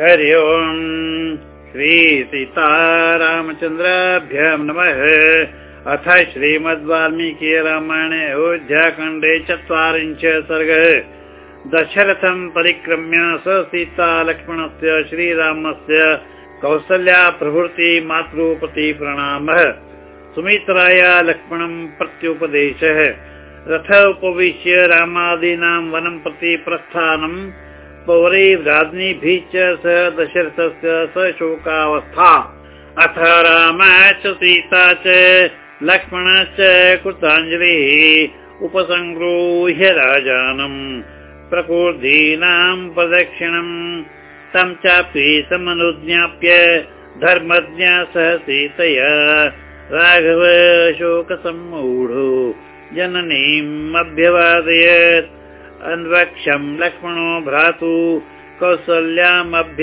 हरि ओम्। श्रीसीतारामचन्द्राभ्यां नमः। अथ श्रीमद् वाल्मीकि रामायणे अयोध्याखण्डे चत्वारिंश सर्ग। दशरथं परिक्रम्य स सीता लक्ष्मणस्य श्रीरामस्य कौसल्या प्रभृति मातृपति प्रणामः सुमित्राय लक्ष्मणं प्रत्युपदेशः। रथ उपविश्य रामादीनां वनं प्रति प्रस्थानम् पौरै च स दशरथस्य स शोकावस्था अथ राम च सीता च लक्ष्मणश्च कृताञ्जलिः उपसङ्गृह्य राजानम् प्रकृतीनां प्रदक्षिणम् तं चापि समनुज्ञाप्य धर्मज्ञ सह सीतया राघव शोकसम्मूढो। जननीम् अभ्यवादयत् अन्वक्षं लक्ष्मणो भ्रातु कौसल्यामभ्यवादयत्।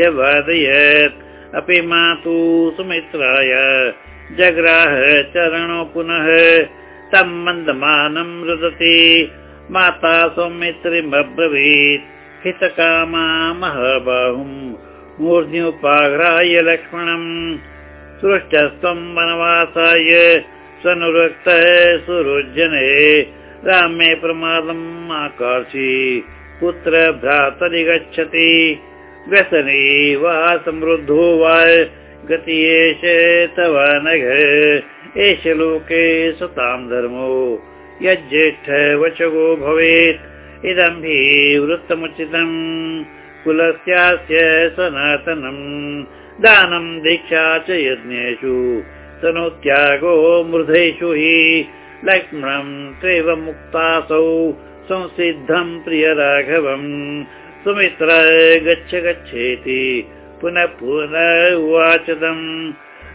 अपि मातु सुमित्राय जग्राह चरणो पुनः तं मन्दमानं रुदति। माता सौमित्रिमब्रवीत्। हितकामा महाबाहुम्। मूर्ध्युपाघ्राय लक्ष्मणम्। सृष्टस्त्वं वनवासाय स्वनुरक्तः सुरुजने रामे प्रमादम् आकाशी पुत्र भ्रातरि गच्छति। व्यसने वा समृद्धो वा गति एष तव नघ। एष लोके सुतां धर्मो यज्येष्ठ वचगो भवेत्। इदं हि वृत्तमुचितम् कुलस्यास्य सनातनम् दानं दीक्षा च यज्ञेषु तनोत्यागो मृधेषु हि लक्ष्मणं त्वेव मुक्तासौ संसिद्धं प्रिय राघवम् सुमित्र गच्छ गच्छेति पुनः पुनः उवाचतम्।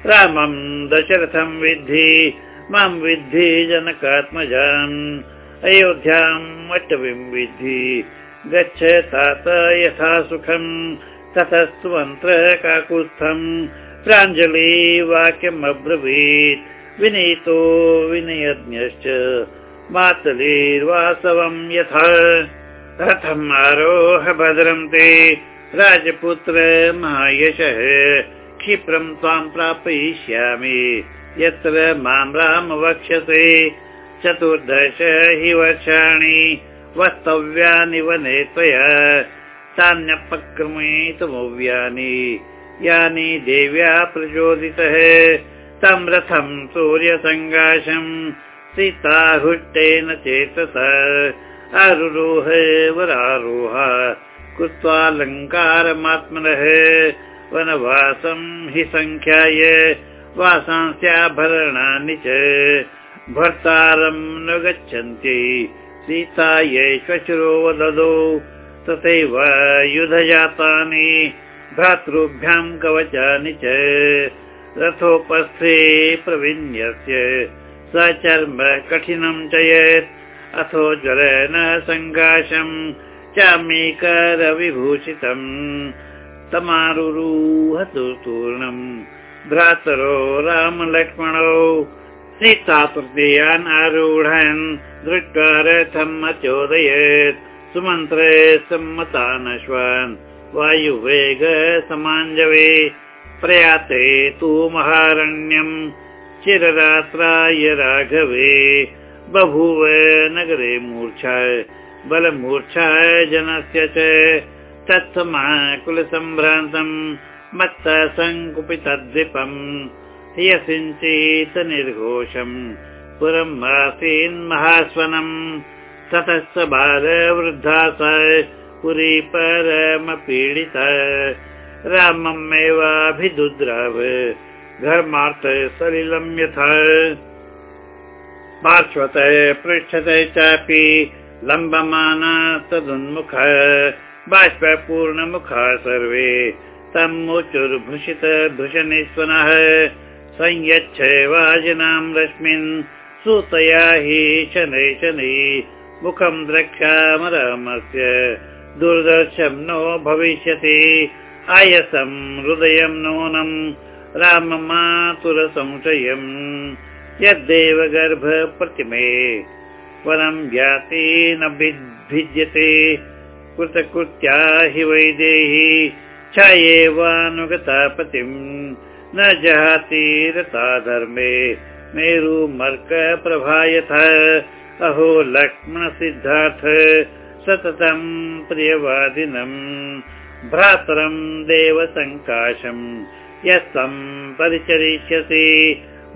रामं दशरथं विद्धि मां विद्धि जनकात्मजान्। अयोध्याम् अटवीं विद्धि गच्छ तात यथा सुखम् ततस्त्वन्त्र काकुत्स्थम्। प्राञ्जलि वाक्यमब्रवीत् विनीतो विनयज्ञश्च मातलीर्वासवम् यथा। रथम् आरोह भद्रं ते राजपुत्र महायशः। क्षिप्रं त्वां प्रापयिष्यामि यत्र मां राम वक्ष्यसे चतुर्दश हि वर्षाणि वक्तव्यानि वने त्वया तान्यपक्रमितुमव्यानि यानि देव्या प्रचोदितः तं रथं सूर्यसङ्गाशम् सीता हृष्टेन चेतस। आरुरोह वरारोह कृत्वालङ्कारमात्मनः वनवासं हि सङ्ख्याय वासांस्याभरणानि च। भर्तारं न गच्छन्ति सीतायै श्वशुरो वददौ तथैव युधजातानि भ्रातृभ्यां कवचानि च रथोपस्थे प्रविन्यस्य स चर्म कठिनं च यत्। अथो ज्वरेण सङ्गाशम् चामीकरविभूषितम्। तमारुरुहतु तूर्णम् भ्रातरो रामलक्ष्मणौ। सीता तृतीयान् आरूढन् दृष्ट्वा रथम् अचोदयत्। सुमन्त्रे सम्मतानश्वान्। वायुवेग समाञ्जवे प्रयाते तु महारण्यम् चिररात्राय राघवे बभूव नगरे मूर्छा बलमूर्छा जनस्य च। तत्समाकुलसम्भ्रान्तम् मत्त सङ्कुपितद्विपम् ह्यसिञ्चित निर्घोषम् पुरम् आसीन् महास्वनम्। ततः स बालवृद्धा स पुरी परमपीडिता राममेवाभिदुद्राव धर्मार्थ सलिलम् यथा। पार्श्वतः पृष्ठतः चापि लम्बमाना तदुन्मुख। बाष्पूर्णमुखा सर्वे। तमुचुर्भूषित भूषणेश्वनः। संयच्छ वाजिनां रश्मिन्। सूतया हि शनै शनै मुखं द्रक्ष्याम रामस्य दुर्दर्शं नो भविष्यति आयसं हृदयं नूनं राममातुरसंशयम् यद्देव गर्भ प्रतिमे वनं ज्ञाति न भिद्यते कृतकृत्या हि वैदेही इच्छा एवानुगता पतिम् न जहाति रता धर्मे मेरुमर्क प्रभायथ अहो लक्ष्मण सिद्धार्थ सततं प्रियवादिनम् भ्रातरं देवसङ्काशम् यस्तं परिचरिष्यसि।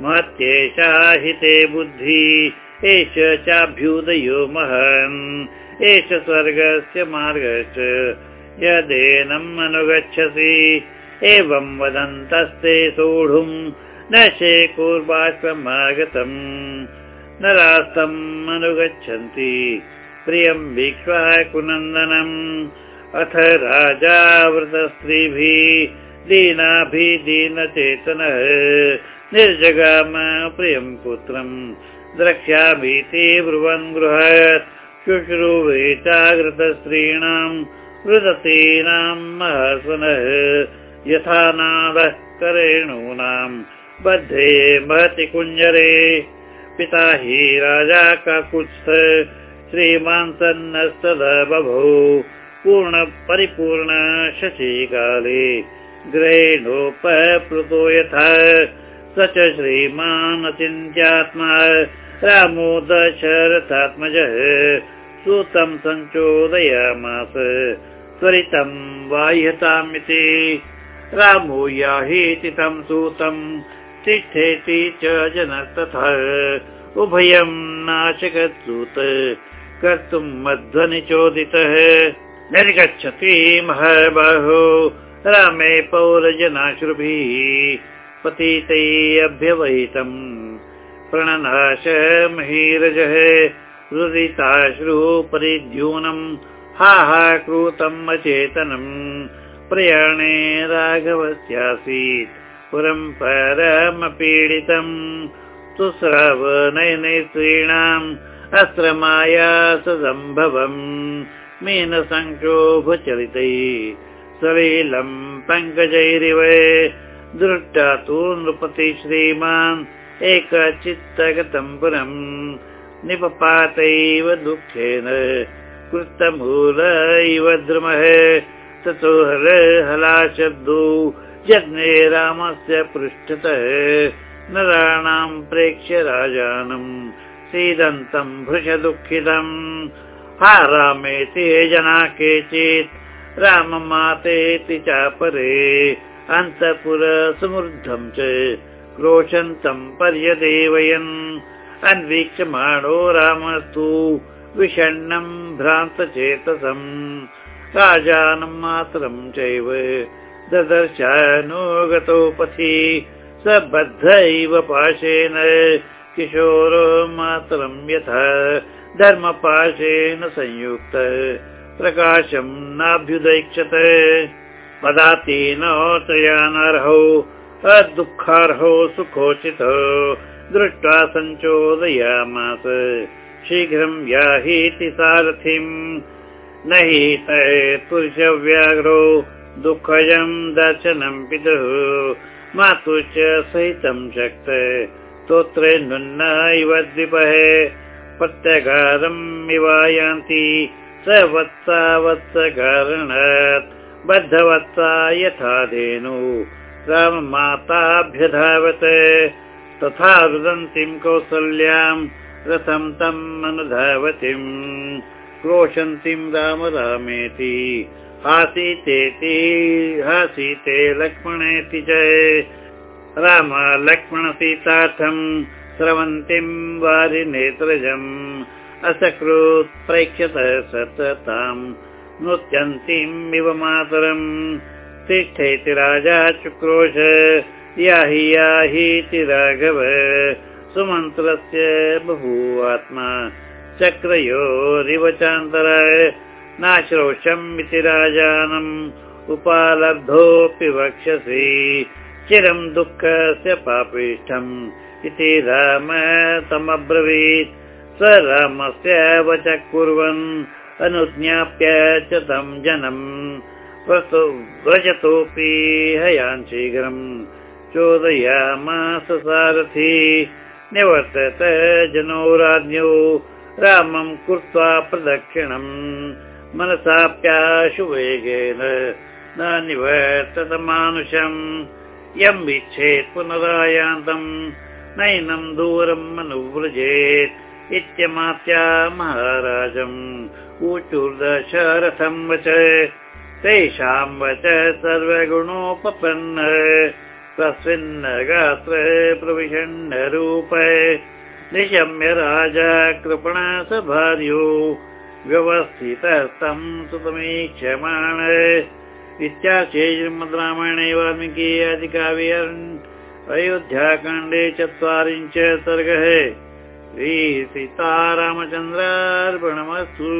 महत्येषा हिते बुद्धि एष चाभ्युदयो महन् एष स्वर्गस्य मार्गश्च यदेनम् अनुगच्छसि। एवं वदन्तस्ते सोढुम् न शेकुर्बाष्पमागतम् न रास्तम् अनुगच्छन्ति। प्रियं वीक्ष्वा कुनन्दनम् अथ राजावृतस्त्रीभिः दीनाभिदीनचेतनः निर्जगाम प्रियं पुत्रम् द्रक्ष्यामीति ब्रुवन् गृहात् शुश्रूवे चागृतस्त्रीणाम् रुदतीनाम् महस्वनः यथा नादः करेणूनाम् बद्धे महति कुञ्जरे। पिता हि राजा काकुत्स्थ श्रीमान् सन्नस्तदा बभौ पूर्ण परिपूर्ण शशीकाले ग्रहेणोपप्लुतो यथा। स च श्रीमान् अचिन्त्यात्मा रामो दशरथात्मजः सूतं सञ्चोदयामास त्वरितं वाह्यतामिति रामो याहीति तं सूतं तिष्ठेति च जनस्तथा उभयं नाशकत्सूत कर्तुं मध्वनिचोदितः निर्गच्छति महबाहो रामे पौरजनाश्रुभिः पतितै अभ्यवहितम् प्रणनाश महीरजः रुदिताश्रु परिद्यूनम् हा हा कृतम् अचेतनम्। प्रयाणे राघवस्यासीत् पुरम् परमपीडितम्। सुस्रव नयने स्त्रीणाम् अस्त्रमाया सदम्भवम् मीनसङ्क्षोभचरितै सलीलम् पङ्कजैरिव दृष्टा तु नृपति श्रीमान् एकचित्तगतम् पुरम्। निपपातैव दुःखेन कृतमूल इव द्रुमः ततो हल हलाशब्दो जग्ने रामस्य पृष्ठतः। नराणाम् प्रेक्ष्य राजानम् सीदन्तम् भृश हा रामेति जना केचित् राममातेति चापरे अन्तपुर समृद्धं च क्रोशन्तम् पर्यदेवयन्। अन्वीक्षमाणो रामस्तु विषण्णम् भ्रान्तचेतसम् राजानं मातरं चैव ददर्शानुगतो पथि स बद्धैव पाशेन किशोरो मातरं यथा धर्मपाशेन संयुक्त। प्रकाशम् नाभ्युदैक्षत पदातीनोत्रयानर्हौ अदुःखार्हौ सुखोचितो दृष्ट्वा सञ्चोदयामास शीघ्रं याहीति सारथिम् न हि पुरुषव्याघ्रो दुःखजम् दर्शनम् पितुः मातुश्च सहितं शक्त स्तोत्रे नुन्न इव द्विपः प्रत्यगारम् इवायान्ति स वत्सा वत्सकारणात् बद्धवत्सा यथा धेनु। राममाताभ्यधावत्। तथा रुदन्तीम् कौसल्याम्। रथं तम् अनुधावतीम्। क्रोशन्तीम् राम रामेति। हासीतेति हासीते लक्ष्मणेति च राम लक्ष्मणसीतार्थम् स्रवन्तीम् वारिनेत्रजम् असकृत् प्रैक्षत सतताम् इव मातरम् तिष्ठेति राजा चुक्रोश याहि याहीति राघव। सुमन्त्रस्य बभूवात्मा चक्रयोरिव चान्तराय नाश्रोषम् इति राजानम् उपालब्धोऽपि वक्ष्यसि चिरम् दुःखस्य पापिष्ठम् इति राम तमब्रवीत्। स रामस्य वच कुर्वन् अनुज्ञाप्य च तं जनम्। व्रजतोऽपि हयान् शीघ्रम्। चोदयामास सारथी निवर्तत जनो राज्ञो। रामम् कृत्वा प्रदक्षिणम्। मनसाप्याशुवेगेन न निवर्तत मानुषम् यम् इच्छेत् पुनरायान्तम् नैनं दूरम् अनुव्रजेत् इत्यमात्या महाराजम् ऊचुर्दशरथम् वच तेषां वच सर्वगुणोपपन्न तस्मिन् गात्र प्रविशन्नरूप निशम्य राजा कृपणा स भार्यो व्यवस्थितस्तं सुतमीक्षमाण इत्याख्ये श्रीमद् रामायणे वाल्मीकि अधिकाव्य अयोध्याकाण्डे चत्वारिंश सर्गः श्रीसीतारामचन्द्रार्पणमस्तु